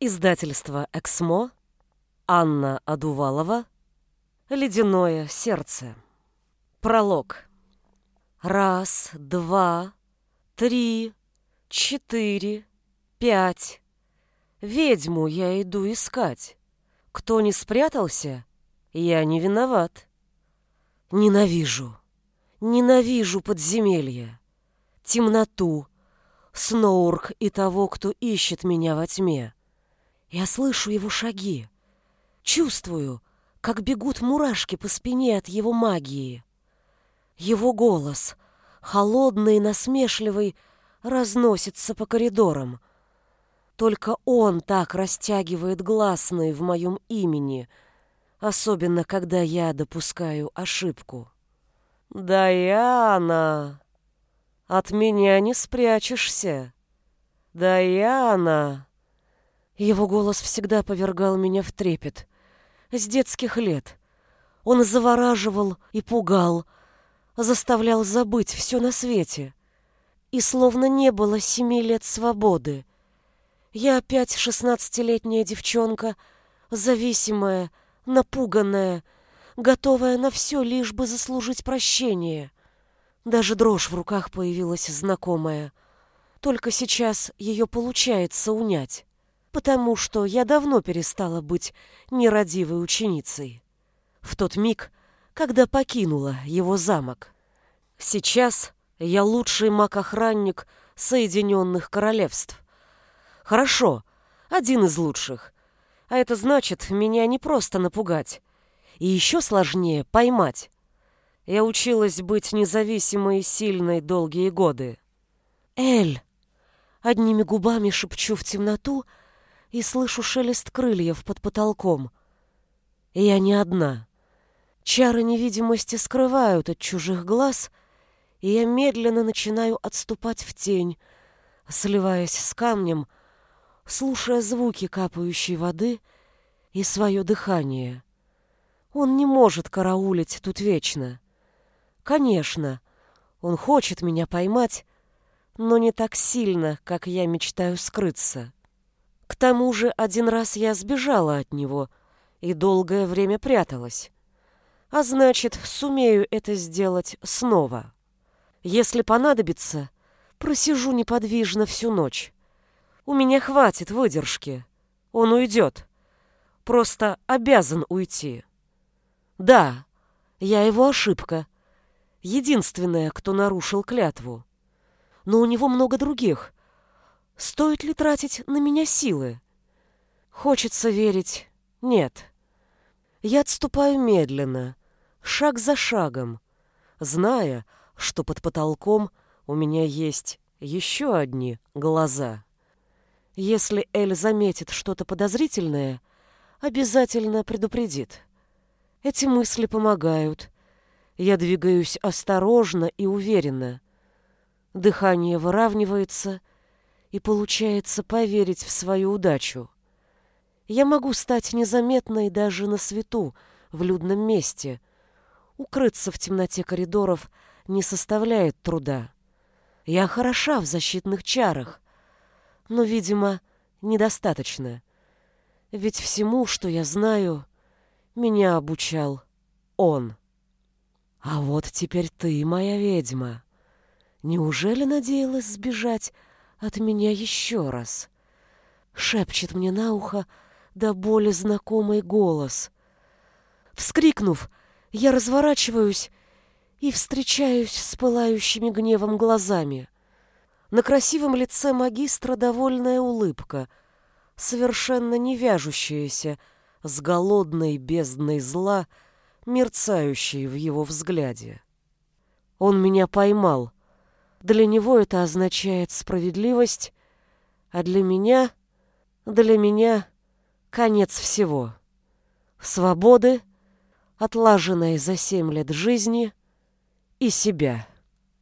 Издательство «Эксмо», Анна Адувалова, «Ледяное сердце». Пролог. Раз, два, три, четыре, пять. Ведьму я иду искать. Кто не спрятался, я не виноват. Ненавижу, ненавижу подземелья, темноту, Сноурк и того, кто ищет меня во тьме. Я слышу его шаги. Чувствую, как бегут мурашки по спине от его магии. Его голос, холодный и насмешливый, разносится по коридорам. Только он так растягивает гласные в моем имени, особенно когда я допускаю ошибку. «Даяна! От меня не спрячешься! Даяна!» Его голос всегда повергал меня в трепет. С детских лет. Он завораживал и пугал, заставлял забыть все на свете. И словно не было семи лет свободы. Я опять шестнадцатилетняя девчонка, зависимая, напуганная, готовая на все, лишь бы заслужить прощение. Даже дрожь в руках появилась знакомая. Только сейчас ее получается унять потому что я давно перестала быть нерадивой ученицей. В тот миг, когда покинула его замок. Сейчас я лучший маг-охранник Соединенных Королевств. Хорошо, один из лучших. А это значит, меня не просто напугать. И еще сложнее поймать. Я училась быть независимой и сильной долгие годы. «Эль!» Одними губами шепчу в темноту — и слышу шелест крыльев под потолком. Я не одна. Чары невидимости скрывают от чужих глаз, и я медленно начинаю отступать в тень, сливаясь с камнем, слушая звуки капающей воды и свое дыхание. Он не может караулить тут вечно. Конечно, он хочет меня поймать, но не так сильно, как я мечтаю скрыться. К тому же один раз я сбежала от него и долгое время пряталась. А значит, сумею это сделать снова. Если понадобится, просижу неподвижно всю ночь. У меня хватит выдержки. Он уйдет. Просто обязан уйти. Да, я его ошибка. Единственная, кто нарушил клятву. Но у него много других, Стоит ли тратить на меня силы? Хочется верить. Нет. Я отступаю медленно, шаг за шагом, зная, что под потолком у меня есть еще одни глаза. Если Эль заметит что-то подозрительное, обязательно предупредит. Эти мысли помогают. Я двигаюсь осторожно и уверенно. Дыхание выравнивается, и получается поверить в свою удачу. Я могу стать незаметной даже на свету, в людном месте. Укрыться в темноте коридоров не составляет труда. Я хороша в защитных чарах, но, видимо, недостаточно. Ведь всему, что я знаю, меня обучал он. А вот теперь ты, моя ведьма. Неужели надеялась сбежать от меня еще раз. Шепчет мне на ухо до боли знакомый голос. Вскрикнув, я разворачиваюсь и встречаюсь с пылающими гневом глазами. На красивом лице магистра довольная улыбка, совершенно не вяжущаяся с голодной бездной зла, мерцающей в его взгляде. Он меня поймал — для него это означает справедливость, а для меня, для меня конец всего. Свободы, отлаженной за семь лет жизни и себя.